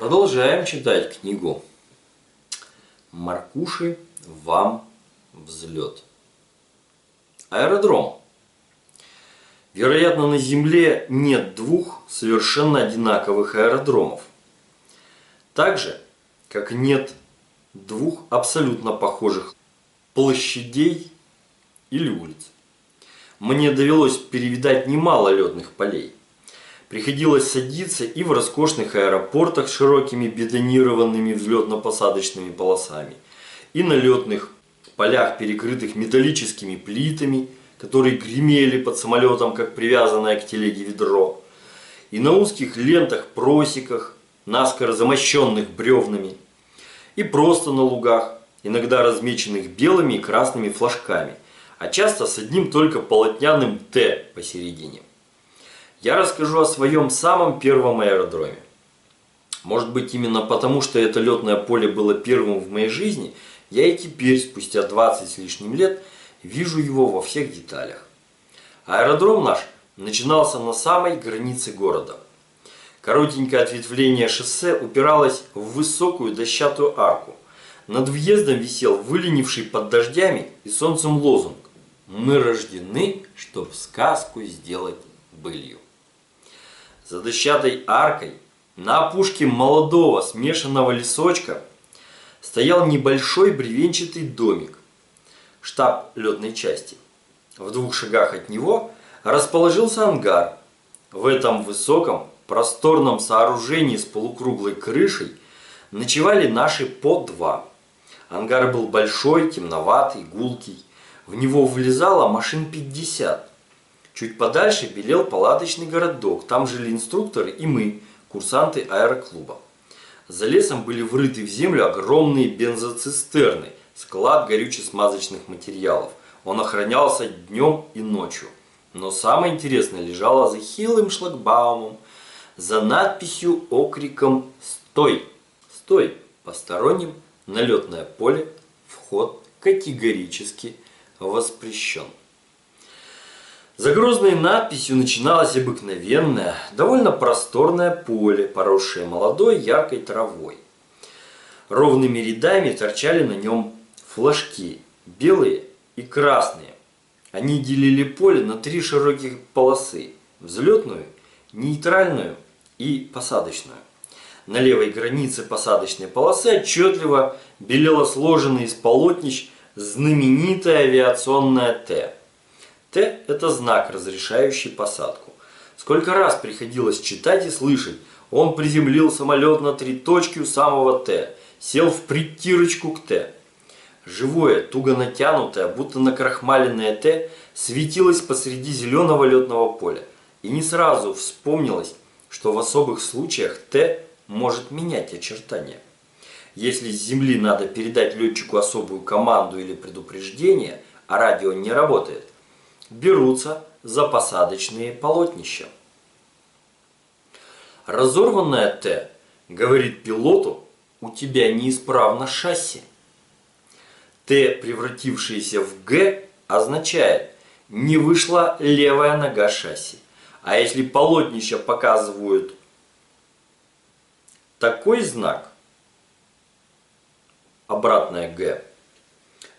Продолжаем читать книгу. Маркуши, вам взлет. Аэродром. Вероятно, на Земле нет двух совершенно одинаковых аэродромов. Так же, как нет двух абсолютно похожих площадей или улиц. Мне довелось перевидать немало летных полей. Приходилось садиться и в роскошных аэропортах с широкими бетонированными взлетно-посадочными полосами, и на летных полях, перекрытых металлическими плитами, которые гремели под самолетом, как привязанное к телеге ведро, и на узких лентах-просеках, наскоро замощенных бревнами, и просто на лугах, иногда размеченных белыми и красными флажками, а часто с одним только полотняным «Т» посередине. Я расскажу о своем самом первом аэродроме. Может быть именно потому, что это летное поле было первым в моей жизни, я и теперь, спустя 20 с лишним лет, вижу его во всех деталях. Аэродром наш начинался на самой границе города. Коротенькое ответвление шоссе упиралось в высокую дощатую арку. Над въездом висел выленивший под дождями и солнцем лозунг «Мы рождены, чтоб сказку сделать былью». За дощатой аркой на опушке молодого смешанного лесочка стоял небольшой бревенчатый домик, штаб летной части. В двух шагах от него расположился ангар. В этом высоком, просторном сооружении с полукруглой крышей ночевали наши по два. Ангар был большой, темноватый, гулкий. В него влезало машин 50. Чуть подальше белел палаточный городок, там жили инструкторы и мы, курсанты аэроклуба. За лесом были врыты в землю огромные бензоцистерны, склад горюче-смазочных материалов. Он охранялся днем и ночью. Но самое интересное лежало за хилым шлагбаумом, за надписью окриком «Стой! Стой! Посторонним на летное поле вход категорически воспрещен». За грозной надписью начиналось обыкновенное, довольно просторное поле, поросшее молодой яркой травой. Ровными рядами торчали на нем флажки, белые и красные. Они делили поле на три широких полосы – взлетную, нейтральную и посадочную. На левой границе посадочной полосы отчетливо белело сложенное из полотнищ знаменитое авиационное «Т». Т – это знак, разрешающий посадку. Сколько раз приходилось читать и слышать, он приземлил самолет на три точки у самого Т, сел в притирочку к Т. Живое, туго натянутое, будто накрахмаленное Т светилось посреди зеленого летного поля. И не сразу вспомнилось, что в особых случаях Т может менять очертания. Если с земли надо передать летчику особую команду или предупреждение, а радио не работает, берутся за посадочные полотнища. Разорванное Т говорит пилоту, у тебя неисправно шасси. Т, превратившееся в Г, означает, не вышла левая нога шасси. А если полотнища показывают такой знак, обратное Г,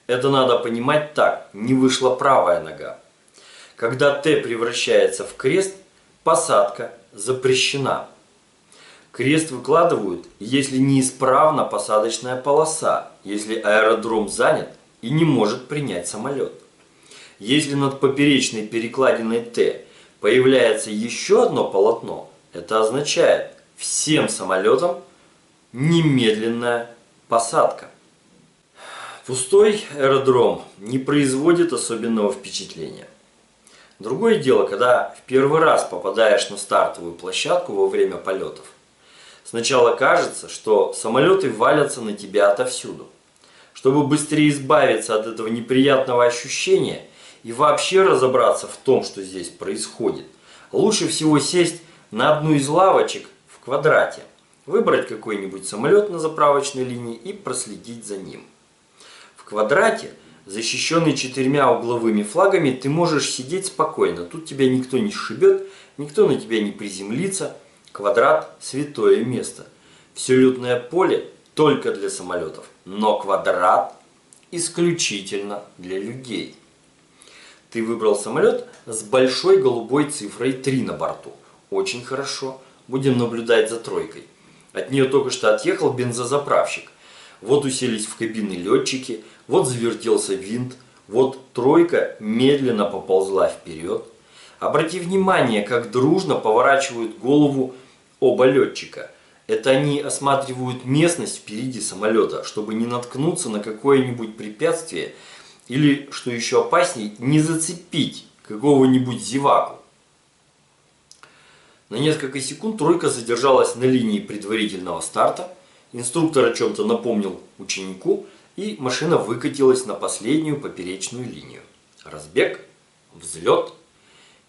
это надо понимать так, не вышла правая нога. Когда Т превращается в крест, посадка запрещена. Крест выкладывают, если неисправна посадочная полоса, если аэродром занят и не может принять самолет. Если над поперечной перекладиной Т появляется еще одно полотно, это означает всем самолетам немедленная посадка. Пустой аэродром не производит особенного впечатления. Другое дело, когда в первый раз попадаешь на стартовую площадку во время полетов. Сначала кажется, что самолеты валятся на тебя отовсюду. Чтобы быстрее избавиться от этого неприятного ощущения и вообще разобраться в том, что здесь происходит, лучше всего сесть на одну из лавочек в квадрате, выбрать какой-нибудь самолет на заправочной линии и проследить за ним. В квадрате – защищенный четырьмя угловыми флагами, ты можешь сидеть спокойно. Тут тебя никто не сшибет, никто на тебя не приземлится. Квадрат – святое место. Все летное поле только для самолетов, но квадрат исключительно для людей. Ты выбрал самолет с большой голубой цифрой 3 на борту. Очень хорошо. Будем наблюдать за тройкой. От нее только что отъехал бензозаправщик. Вот уселись в кабины летчики, вот завертелся винт, вот тройка медленно поползла вперед. Обрати внимание, как дружно поворачивают голову оба летчика. Это они осматривают местность впереди самолета, чтобы не наткнуться на какое-нибудь препятствие – или, что еще опасней, не зацепить какого-нибудь зеваку. На несколько секунд тройка задержалась на линии предварительного старта, инструктор о чем-то напомнил ученику, и машина выкатилась на последнюю поперечную линию. Разбег, взлет.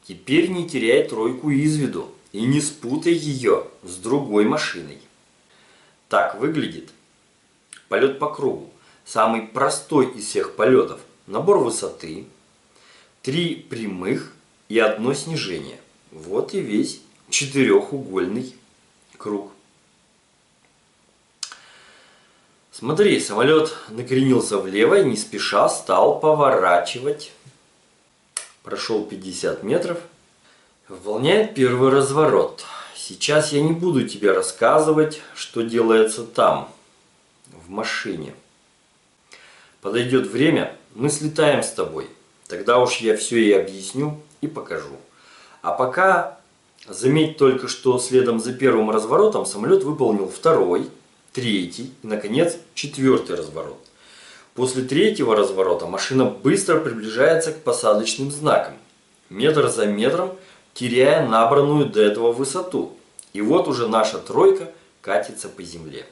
Теперь не теряй тройку из виду и не спутай ее с другой машиной. Так выглядит полет по кругу, самый простой из всех полетов – набор высоты, три прямых и одно снижение. Вот и весь четырехугольный круг. Смотри, самолет накренился влево и не спеша стал поворачивать. Прошел 50 метров. Выполняет первый разворот. Сейчас я не буду тебе рассказывать, что делается там, в машине. Подойдет время, мы слетаем с тобой. Тогда уж я все и объясню и покажу. А пока заметь только, что следом за первым разворотом самолет выполнил второй, третий и, наконец, четвертый разворот. После третьего разворота машина быстро приближается к посадочным знакам, метр за метром теряя набранную до этого высоту. И вот уже наша тройка катится по земле.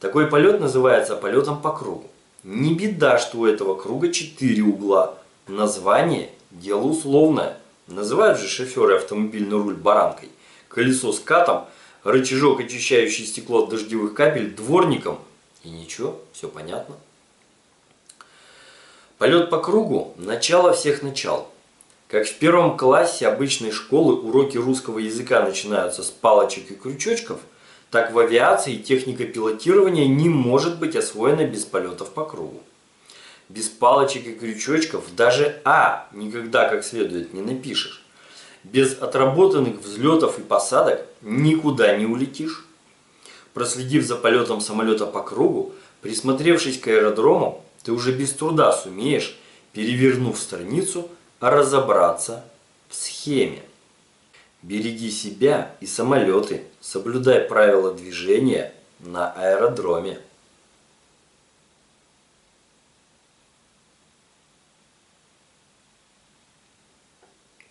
Такой полет называется полетом по кругу. Не беда, что у этого круга четыре угла. Название – дело условное. Называют же шоферы автомобильный руль баранкой, колесо с катом, рычажок, очищающий стекло от дождевых капель, дворником. И ничего, все понятно. Полет по кругу – начало всех начал. Как в первом классе обычной школы уроки русского языка начинаются с палочек и крючочков – так в авиации техника пилотирования не может быть освоена без полетов по кругу. Без палочек и крючочков даже А никогда как следует не напишешь. Без отработанных взлетов и посадок никуда не улетишь. Проследив за полетом самолета по кругу, присмотревшись к аэродрому, ты уже без труда сумеешь, перевернув страницу, разобраться в схеме. Береги себя и самолеты, соблюдай правила движения на аэродроме.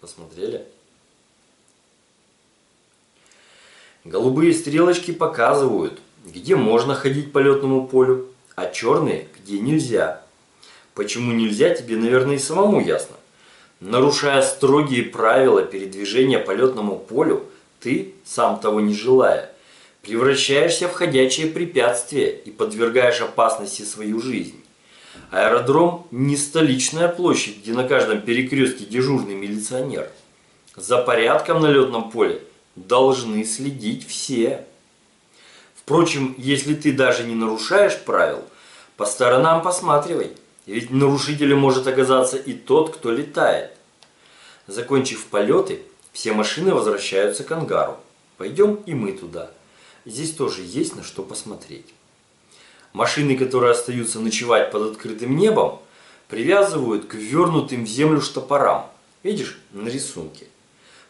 Посмотрели? Голубые стрелочки показывают, где можно ходить по летному полю, а черные, где нельзя. Почему нельзя, тебе, наверное, и самому ясно. Нарушая строгие правила передвижения по летному полю, ты, сам того не желая, превращаешься в ходячее препятствие и подвергаешь опасности свою жизнь. Аэродром не столичная площадь, где на каждом перекрестке дежурный милиционер. За порядком на летном поле должны следить все. Впрочем, если ты даже не нарушаешь правил, по сторонам посматривай – ведь нарушителем может оказаться и тот, кто летает. Закончив полеты, все машины возвращаются к ангару. Пойдем и мы туда. Здесь тоже есть на что посмотреть. Машины, которые остаются ночевать под открытым небом, привязывают к вернутым в землю штопорам. Видишь, на рисунке.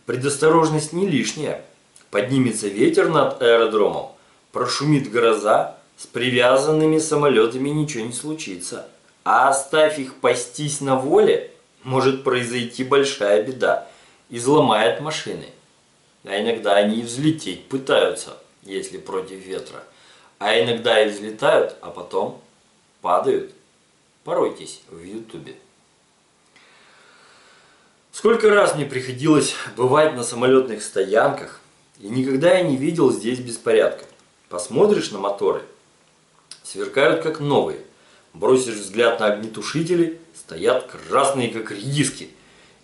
Предосторожность не лишняя. Поднимется ветер над аэродромом, прошумит гроза, с привязанными самолетами ничего не случится. А оставь их пастись на воле, может произойти большая беда. Изломает машины. А иногда они и взлететь пытаются, если против ветра. А иногда и взлетают, а потом падают. Поройтесь в ютубе. Сколько раз мне приходилось бывать на самолетных стоянках, и никогда я не видел здесь беспорядка. Посмотришь на моторы, сверкают как новые. Бросишь взгляд на огнетушители, стоят красные, как редиски,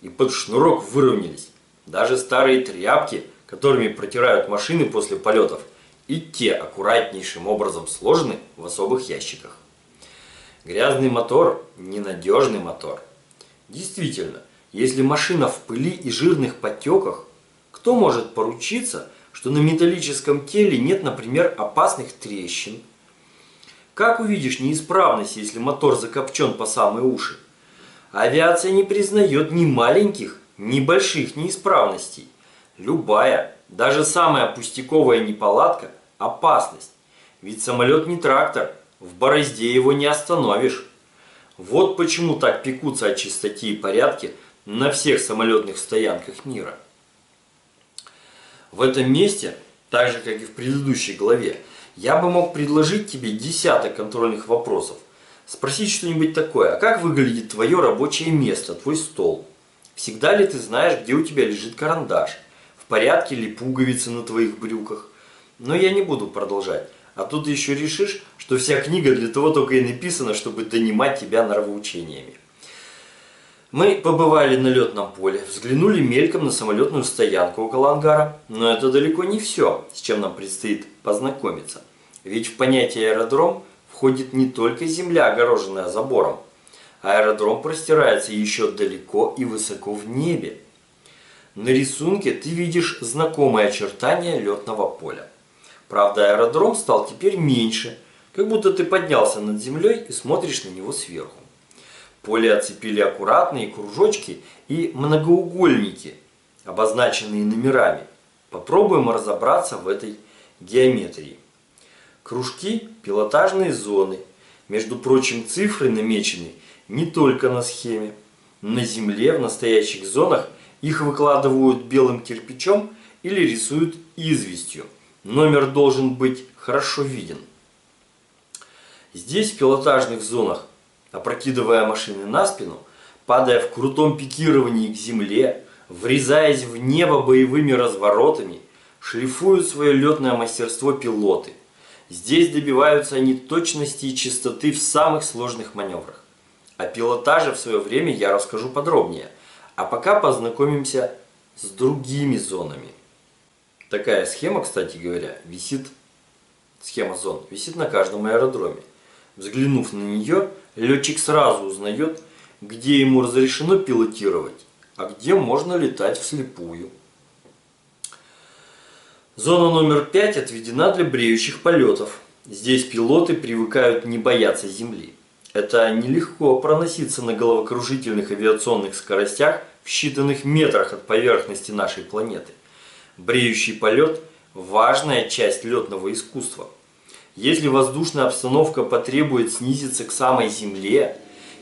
и под шнурок выровнялись. Даже старые тряпки, которыми протирают машины после полетов, и те аккуратнейшим образом сложены в особых ящиках. Грязный мотор – ненадежный мотор. Действительно, если машина в пыли и жирных потеках, кто может поручиться, что на металлическом теле нет, например, опасных трещин? Как увидишь неисправность, если мотор закопчен по самые уши? Авиация не признает ни маленьких, ни больших неисправностей. Любая, даже самая пустяковая неполадка – опасность. Ведь самолет не трактор, в борозде его не остановишь. Вот почему так пекутся о чистоте и порядке на всех самолетных стоянках мира. В этом месте, так же как и в предыдущей главе, я бы мог предложить тебе десяток контрольных вопросов. Спросить что-нибудь такое, а как выглядит твое рабочее место, твой стол? Всегда ли ты знаешь, где у тебя лежит карандаш? В порядке ли пуговицы на твоих брюках? Но я не буду продолжать. А тут еще решишь, что вся книга для того только и написана, чтобы донимать тебя нравоучениями. Мы побывали на летном поле, взглянули мельком на самолетную стоянку около ангара, но это далеко не все, с чем нам предстоит познакомиться. Ведь в понятие аэродром входит не только земля, огороженная забором. Аэродром простирается еще далеко и высоко в небе. На рисунке ты видишь знакомые очертания летного поля. Правда, аэродром стал теперь меньше, как будто ты поднялся над землей и смотришь на него сверху. Поле оцепили аккуратные кружочки и многоугольники, обозначенные номерами. Попробуем разобраться в этой геометрии. Кружки – пилотажные зоны. Между прочим, цифры намечены не только на схеме. На Земле в настоящих зонах их выкладывают белым кирпичом или рисуют известью. Номер должен быть хорошо виден. Здесь в пилотажных зонах опрокидывая машины на спину, падая в крутом пикировании к земле, врезаясь в небо боевыми разворотами, шлифуют свое летное мастерство пилоты. Здесь добиваются они точности и чистоты в самых сложных маневрах. О пилотаже в свое время я расскажу подробнее, а пока познакомимся с другими зонами. Такая схема, кстати говоря, висит, схема зон, висит на каждом аэродроме. Взглянув на нее, летчик сразу узнает, где ему разрешено пилотировать, а где можно летать вслепую. Зона номер 5 отведена для бреющих полетов. Здесь пилоты привыкают не бояться земли. Это нелегко проноситься на головокружительных авиационных скоростях в считанных метрах от поверхности нашей планеты. Бреющий полет – важная часть летного искусства – если воздушная обстановка потребует снизиться к самой земле,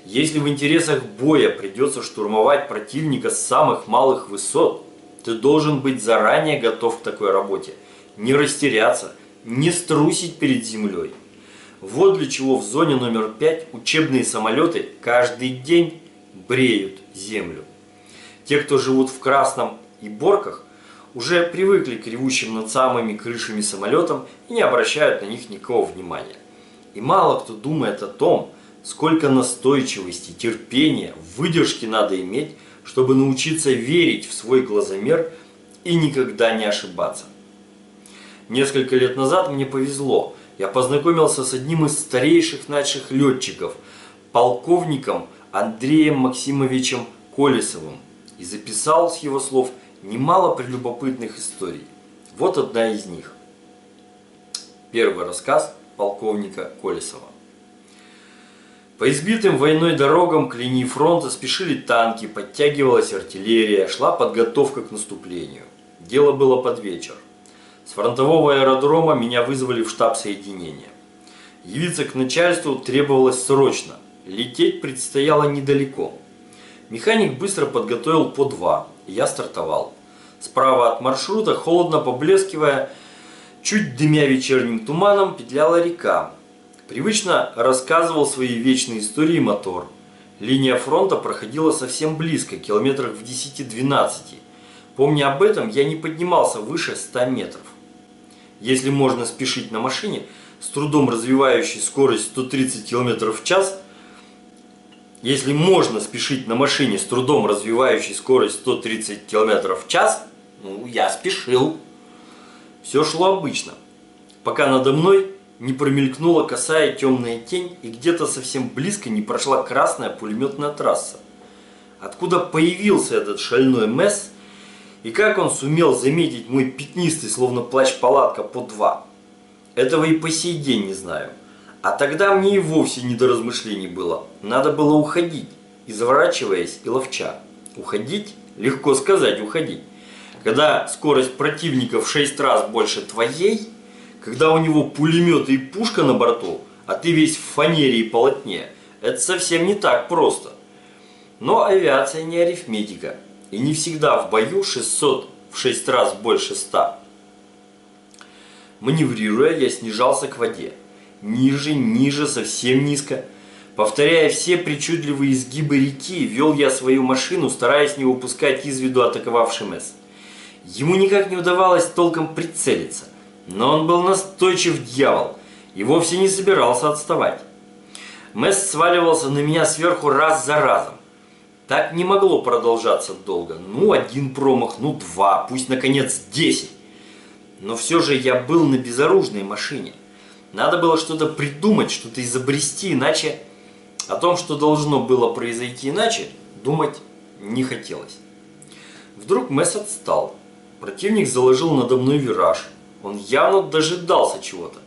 если в интересах боя придется штурмовать противника с самых малых высот, ты должен быть заранее готов к такой работе. Не растеряться, не струсить перед землей. Вот для чего в зоне номер 5 учебные самолеты каждый день бреют землю. Те, кто живут в Красном и Борках, уже привыкли к ревущим над самыми крышами самолетам и не обращают на них никакого внимания. И мало кто думает о том, сколько настойчивости, терпения, выдержки надо иметь, чтобы научиться верить в свой глазомер и никогда не ошибаться. Несколько лет назад мне повезло. Я познакомился с одним из старейших наших летчиков, полковником Андреем Максимовичем Колесовым, и записал с его слов – немало прелюбопытных историй. Вот одна из них. Первый рассказ полковника Колесова. По избитым войной дорогам к линии фронта спешили танки, подтягивалась артиллерия, шла подготовка к наступлению. Дело было под вечер. С фронтового аэродрома меня вызвали в штаб соединения. Явиться к начальству требовалось срочно. Лететь предстояло недалеко. Механик быстро подготовил по два, я стартовал. Справа от маршрута, холодно поблескивая, чуть дымя вечерним туманом, петляла река. Привычно рассказывал свои вечные истории мотор. Линия фронта проходила совсем близко, километрах в 10-12. Помня об этом, я не поднимался выше 100 метров. Если можно спешить на машине, с трудом развивающей скорость 130 км в час, если можно спешить на машине с трудом развивающей скорость 130 км в час, ну, я спешил. Все шло обычно. пока надо мной не промелькнула косая темная тень и где-то совсем близко не прошла красная пулеметная трасса. Откуда появился этот шальной месс и как он сумел заметить мой пятнистый, словно плащ-палатка по два, этого и по сей день не знаю. А тогда мне и вовсе не до размышлений было. Надо было уходить, изворачиваясь и ловча. Уходить? Легко сказать уходить. Когда скорость противника в 6 раз больше твоей, когда у него пулеметы и пушка на борту, а ты весь в фанере и полотне, это совсем не так просто. Но авиация не арифметика. И не всегда в бою 600 в 6 раз больше 100. Маневрируя, я снижался к воде. Ниже, ниже, совсем низко. Повторяя все причудливые изгибы реки, вел я свою машину, стараясь не упускать из виду атаковавший МС. Ему никак не удавалось толком прицелиться, но он был настойчив дьявол и вовсе не собирался отставать. Месс сваливался на меня сверху раз за разом. Так не могло продолжаться долго. Ну, один промах, ну, два, пусть, наконец, десять. Но все же я был на безоружной машине. Надо было что-то придумать, что-то изобрести, иначе о том, что должно было произойти иначе, думать не хотелось. Вдруг Месс отстал. Противник заложил надо мной вираж. Он явно дожидался чего-то.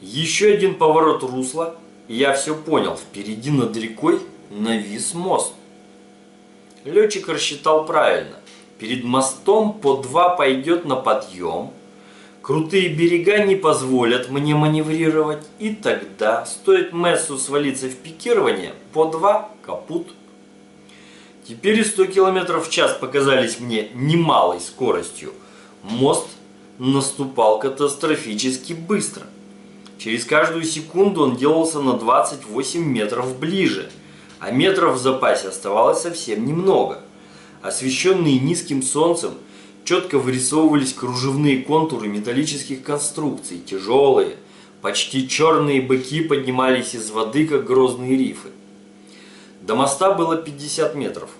Еще один поворот русла, и я все понял. Впереди над рекой навис мост. Летчик рассчитал правильно. Перед мостом по два пойдет на подъем. Крутые берега не позволят мне маневрировать. И тогда, стоит Мессу свалиться в пикирование, по два капут. Теперь и 100 км в час показались мне немалой скоростью. Мост наступал катастрофически быстро. Через каждую секунду он делался на 28 метров ближе – а метров в запасе оставалось совсем немного. Освещенные низким солнцем, четко вырисовывались кружевные контуры металлических конструкций, тяжелые, почти черные быки поднимались из воды, как грозные рифы. До моста было 50 метров.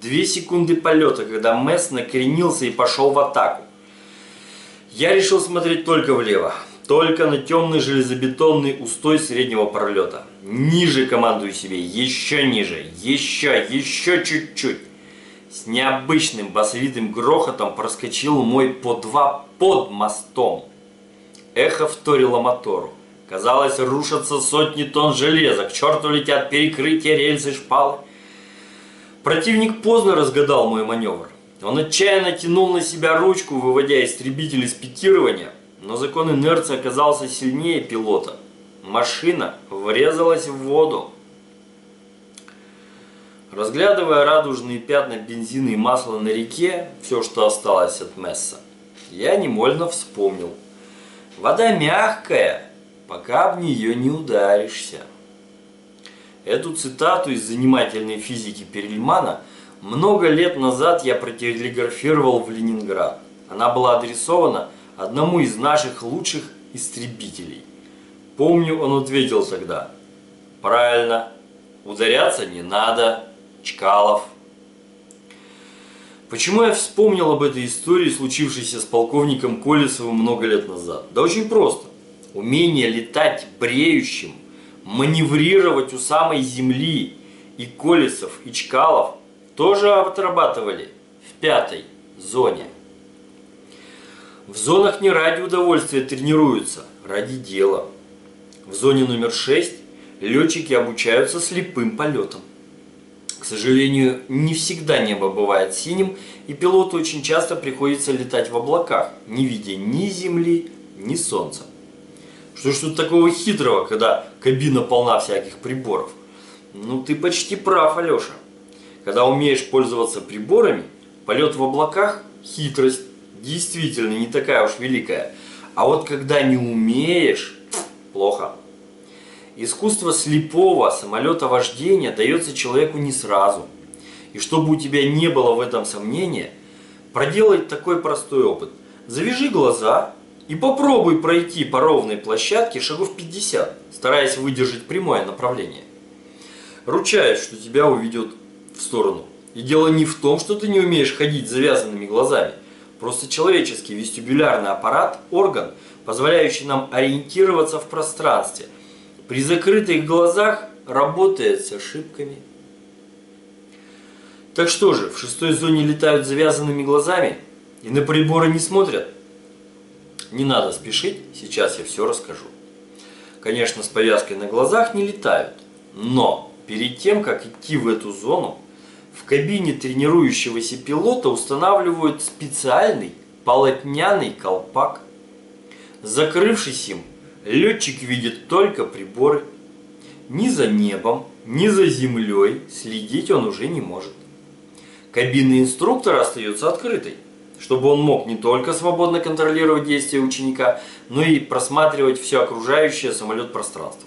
Две секунды полета, когда Месс накренился и пошел в атаку. Я решил смотреть только влево только на темный железобетонный устой среднего пролета. Ниже командую себе, еще ниже, еще, еще чуть-чуть. С необычным басовитым грохотом проскочил мой по два под мостом. Эхо вторило мотору. Казалось, рушатся сотни тонн железа, к черту летят перекрытия, рельсы, шпалы. Противник поздно разгадал мой маневр. Он отчаянно тянул на себя ручку, выводя истребитель из пикирования – но закон инерции оказался сильнее пилота. Машина врезалась в воду. Разглядывая радужные пятна бензина и масла на реке, все, что осталось от Месса, я немольно вспомнил. Вода мягкая, пока в нее не ударишься. Эту цитату из занимательной физики Перельмана много лет назад я протелеграфировал в Ленинград. Она была адресована одному из наших лучших истребителей. Помню, он ответил тогда, правильно, ударяться не надо, Чкалов. Почему я вспомнил об этой истории, случившейся с полковником Колесовым много лет назад? Да очень просто. Умение летать бреющим, маневрировать у самой земли и Колесов, и Чкалов тоже отрабатывали в пятой зоне. В зонах не ради удовольствия тренируются, ради дела. В зоне номер 6 летчики обучаются слепым полетам. К сожалению, не всегда небо бывает синим, и пилоту очень часто приходится летать в облаках, не видя ни земли, ни солнца. Что ж тут такого хитрого, когда кабина полна всяких приборов? Ну, ты почти прав, Алеша. Когда умеешь пользоваться приборами, полет в облаках – хитрость, действительно не такая уж великая. А вот когда не умеешь, плохо. Искусство слепого самолета вождения дается человеку не сразу. И чтобы у тебя не было в этом сомнения, проделай такой простой опыт. Завяжи глаза и попробуй пройти по ровной площадке шагов 50, стараясь выдержать прямое направление. Ручаюсь, что тебя уведет в сторону. И дело не в том, что ты не умеешь ходить завязанными глазами – Просто человеческий вестибулярный аппарат, орган, позволяющий нам ориентироваться в пространстве. При закрытых глазах работает с ошибками. Так что же, в шестой зоне летают завязанными глазами и на приборы не смотрят? Не надо спешить, сейчас я все расскажу. Конечно, с повязкой на глазах не летают, но перед тем, как идти в эту зону, в кабине тренирующегося пилота устанавливают специальный полотняный колпак. Закрывшись им, летчик видит только приборы. Ни за небом, ни за землей следить он уже не может. Кабина инструктора остается открытой, чтобы он мог не только свободно контролировать действия ученика, но и просматривать все окружающее самолет пространство.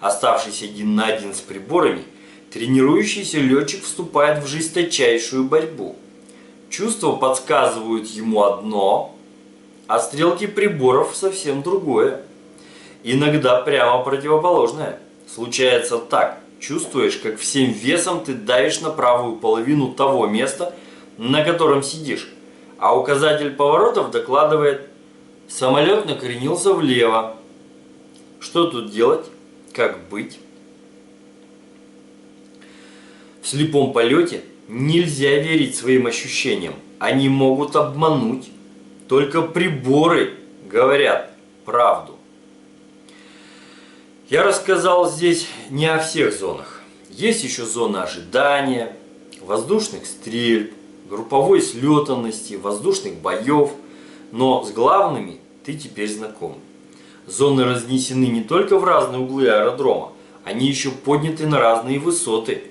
Оставшись один на один с приборами, тренирующийся летчик вступает в жесточайшую борьбу. Чувства подсказывают ему одно, а стрелки приборов совсем другое. Иногда прямо противоположное. Случается так. Чувствуешь, как всем весом ты давишь на правую половину того места, на котором сидишь. А указатель поворотов докладывает, самолет накренился влево. Что тут делать? Как быть? В слепом полете нельзя верить своим ощущениям. Они могут обмануть. Только приборы говорят правду. Я рассказал здесь не о всех зонах. Есть еще зона ожидания, воздушных стрельб, групповой слетанности, воздушных боев. Но с главными ты теперь знаком. Зоны разнесены не только в разные углы аэродрома, они еще подняты на разные высоты.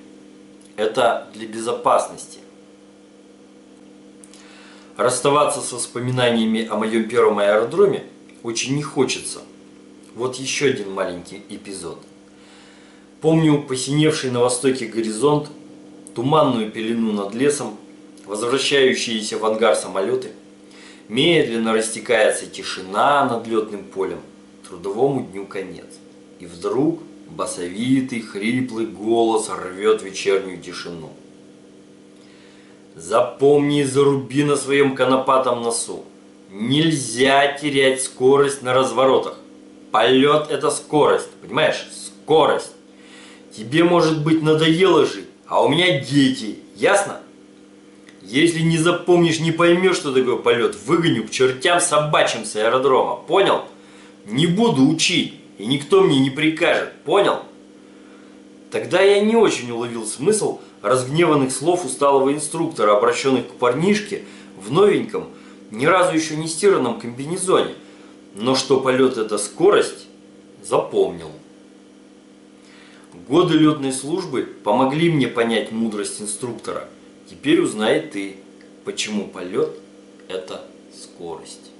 Это для безопасности. Расставаться со воспоминаниями о моем первом аэродроме очень не хочется – вот еще один маленький эпизод. Помню посиневший на востоке горизонт, туманную пелену над лесом, возвращающиеся в ангар самолеты. Медленно растекается тишина над летным полем, трудовому дню конец. И вдруг басовитый, хриплый голос рвет вечернюю тишину. Запомни и заруби на своем конопатом носу. Нельзя терять скорость на разворотах. Полет это скорость, понимаешь? Скорость. Тебе, может быть, надоело жить, а у меня дети, ясно? Если не запомнишь, не поймешь, что такое полет, выгоню к чертям собачьим с аэродрома, понял? Не буду учить, и никто мне не прикажет, понял? Тогда я не очень уловил смысл разгневанных слов усталого инструктора, обращенных к парнишке в новеньком, ни разу еще не стиранном комбинезоне, но что полет это скорость, запомнил. Годы летной службы помогли мне понять мудрость инструктора. Теперь узнай ты, почему полет это скорость.